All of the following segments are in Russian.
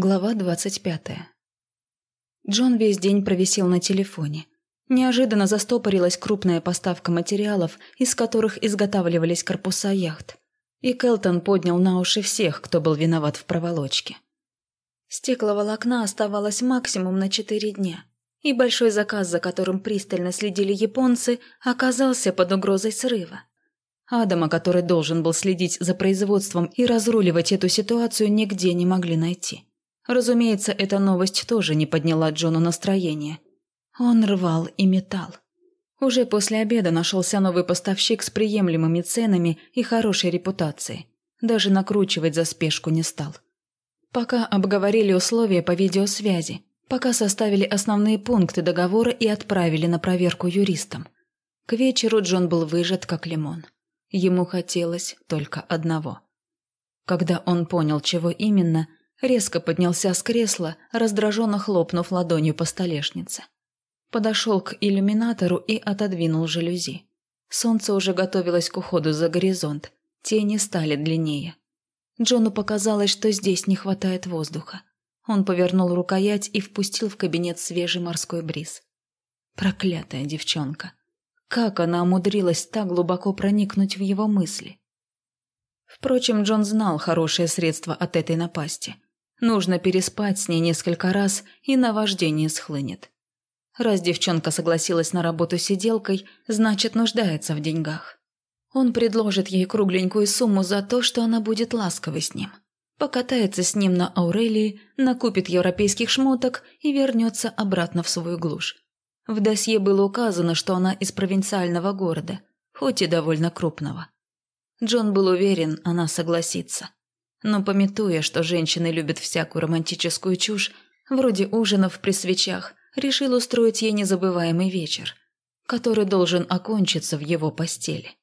Глава двадцать пятая. Джон весь день провисел на телефоне. Неожиданно застопорилась крупная поставка материалов, из которых изготавливались корпуса яхт. И Келтон поднял на уши всех, кто был виноват в проволочке. Стекловолокна оставалось максимум на четыре дня, и большой заказ, за которым пристально следили японцы, оказался под угрозой срыва. Адама, который должен был следить за производством и разруливать эту ситуацию, нигде не могли найти. Разумеется, эта новость тоже не подняла Джону настроение. Он рвал и метал. Уже после обеда нашелся новый поставщик с приемлемыми ценами и хорошей репутацией. Даже накручивать за спешку не стал. Пока обговорили условия по видеосвязи, пока составили основные пункты договора и отправили на проверку юристам. К вечеру Джон был выжат как лимон. Ему хотелось только одного. Когда он понял, чего именно, резко поднялся с кресла, раздраженно хлопнув ладонью по столешнице. Подошел к иллюминатору и отодвинул жалюзи. Солнце уже готовилось к уходу за горизонт, тени стали длиннее. Джону показалось, что здесь не хватает воздуха. Он повернул рукоять и впустил в кабинет свежий морской бриз. Проклятая девчонка. Как она умудрилась так глубоко проникнуть в его мысли? Впрочем, Джон знал хорошее средство от этой напасти. Нужно переспать с ней несколько раз, и наваждение схлынет. Раз девчонка согласилась на работу сиделкой, значит, нуждается в деньгах. Он предложит ей кругленькую сумму за то, что она будет ласковой с ним. Покатается с ним на Аурелии, накупит европейских шмоток и вернется обратно в свою глушь. В досье было указано, что она из провинциального города, хоть и довольно крупного. Джон был уверен, она согласится. Но пометуя, что женщины любят всякую романтическую чушь, вроде ужинов при свечах, решил устроить ей незабываемый вечер, который должен окончиться в его постели.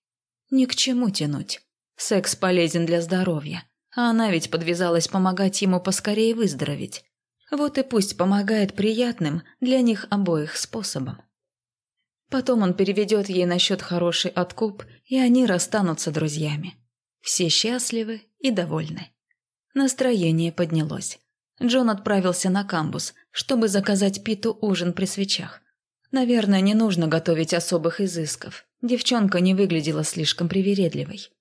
Ни к чему тянуть. Секс полезен для здоровья, а она ведь подвязалась помогать ему поскорее выздороветь. Вот и пусть помогает приятным для них обоих способом. Потом он переведет ей на счет хороший откуп, и они расстанутся друзьями. Все счастливы и довольны. Настроение поднялось. Джон отправился на камбус, чтобы заказать Питу ужин при свечах. Наверное, не нужно готовить особых изысков. Девчонка не выглядела слишком привередливой.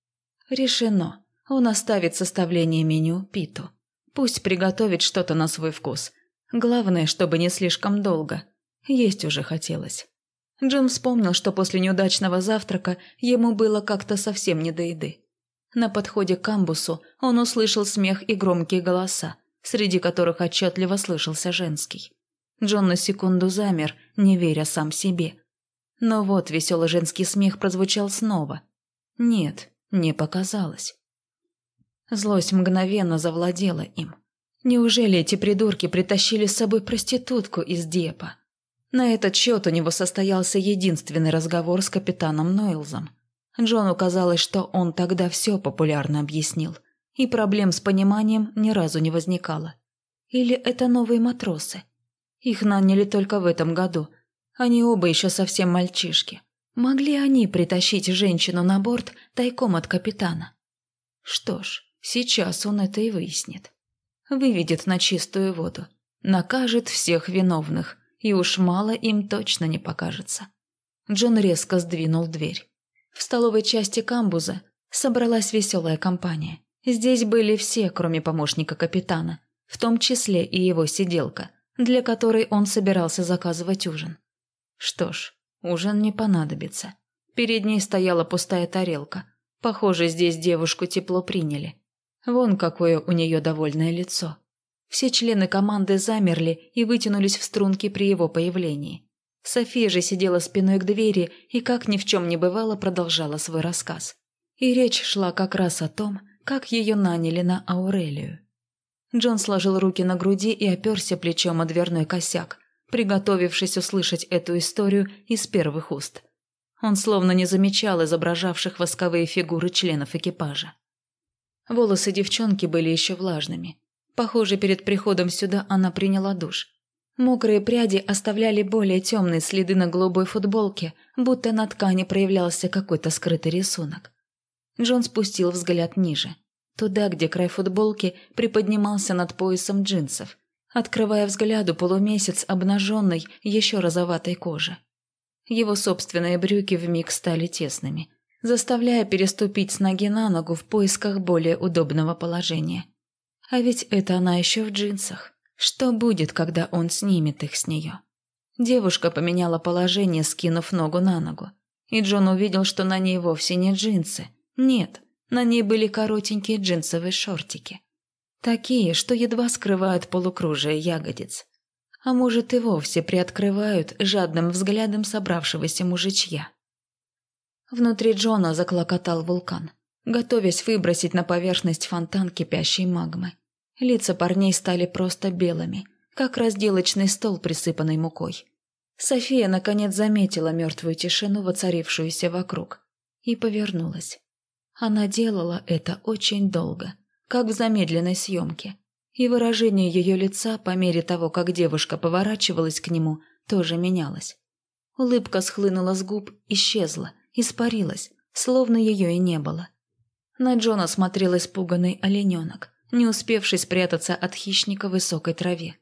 Решено. Он оставит составление меню Питу. Пусть приготовит что-то на свой вкус. Главное, чтобы не слишком долго. Есть уже хотелось. Джон вспомнил, что после неудачного завтрака ему было как-то совсем не до еды. На подходе к камбусу он услышал смех и громкие голоса, среди которых отчетливо слышался женский. Джон на секунду замер, не веря сам себе. Но вот веселый женский смех прозвучал снова. Нет, не показалось. Злость мгновенно завладела им. Неужели эти придурки притащили с собой проститутку из Депа? На этот счет у него состоялся единственный разговор с капитаном Нойлзом. Джону казалось, что он тогда все популярно объяснил, и проблем с пониманием ни разу не возникало. Или это новые матросы? Их наняли только в этом году. Они оба еще совсем мальчишки. Могли они притащить женщину на борт тайком от капитана? Что ж, сейчас он это и выяснит. Выведет на чистую воду, накажет всех виновных, и уж мало им точно не покажется. Джон резко сдвинул дверь. В столовой части камбуза собралась веселая компания. Здесь были все, кроме помощника капитана, в том числе и его сиделка, для которой он собирался заказывать ужин. Что ж, ужин не понадобится. Перед ней стояла пустая тарелка. Похоже, здесь девушку тепло приняли. Вон какое у нее довольное лицо. Все члены команды замерли и вытянулись в струнки при его появлении. София же сидела спиной к двери и, как ни в чем не бывало, продолжала свой рассказ. И речь шла как раз о том, как ее наняли на Аурелию. Джон сложил руки на груди и оперся плечом о дверной косяк, приготовившись услышать эту историю из первых уст. Он словно не замечал изображавших восковые фигуры членов экипажа. Волосы девчонки были еще влажными. Похоже, перед приходом сюда она приняла душ. Мокрые пряди оставляли более темные следы на голубой футболке, будто на ткани проявлялся какой-то скрытый рисунок. Джон спустил взгляд ниже. туда, где край футболки приподнимался над поясом джинсов, открывая взгляду полумесяц обнаженной, еще розоватой кожи. Его собственные брюки вмиг стали тесными, заставляя переступить с ноги на ногу в поисках более удобного положения. А ведь это она еще в джинсах. Что будет, когда он снимет их с нее? Девушка поменяла положение, скинув ногу на ногу. И Джон увидел, что на ней вовсе не джинсы. Нет, на ней были коротенькие джинсовые шортики. Такие, что едва скрывают полукружие ягодиц. А может и вовсе приоткрывают жадным взглядом собравшегося мужичья. Внутри Джона заклокотал вулкан, готовясь выбросить на поверхность фонтан кипящей магмы. Лица парней стали просто белыми, как разделочный стол, присыпанный мукой. София наконец заметила мертвую тишину, воцарившуюся вокруг, и повернулась. Она делала это очень долго, как в замедленной съемке, и выражение ее лица по мере того, как девушка поворачивалась к нему, тоже менялось. Улыбка схлынула с губ, исчезла, испарилась, словно ее и не было. На Джона смотрел испуганный олененок, не успевший спрятаться от хищника в высокой траве.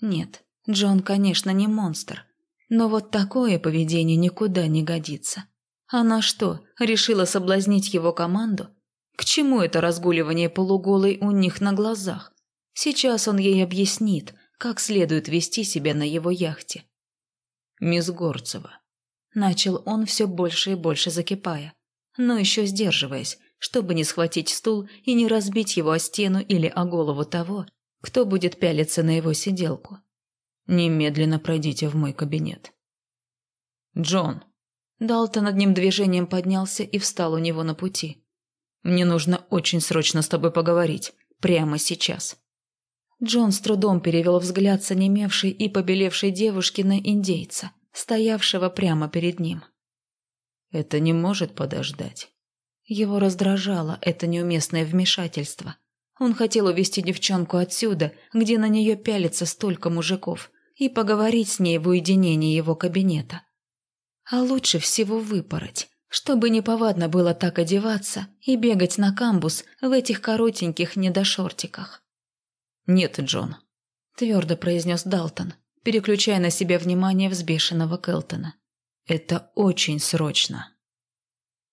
Нет, Джон, конечно, не монстр, но вот такое поведение никуда не годится. Она что, решила соблазнить его команду? К чему это разгуливание полуголой у них на глазах? Сейчас он ей объяснит, как следует вести себя на его яхте. «Мисс Горцева», – начал он все больше и больше закипая, но еще сдерживаясь, чтобы не схватить стул и не разбить его о стену или о голову того, кто будет пялиться на его сиделку. «Немедленно пройдите в мой кабинет». «Джон», Далтон одним движением поднялся и встал у него на пути. «Мне нужно очень срочно с тобой поговорить. Прямо сейчас». Джон с трудом перевел взгляд с онемевшей и побелевшей девушки на индейца, стоявшего прямо перед ним. «Это не может подождать». Его раздражало это неуместное вмешательство. Он хотел увести девчонку отсюда, где на нее пялится столько мужиков, и поговорить с ней в уединении его кабинета. А лучше всего выпороть, чтобы неповадно было так одеваться и бегать на камбус в этих коротеньких недошортиках. «Нет, Джон», – твердо произнес Далтон, переключая на себя внимание взбешенного Келтона. «Это очень срочно».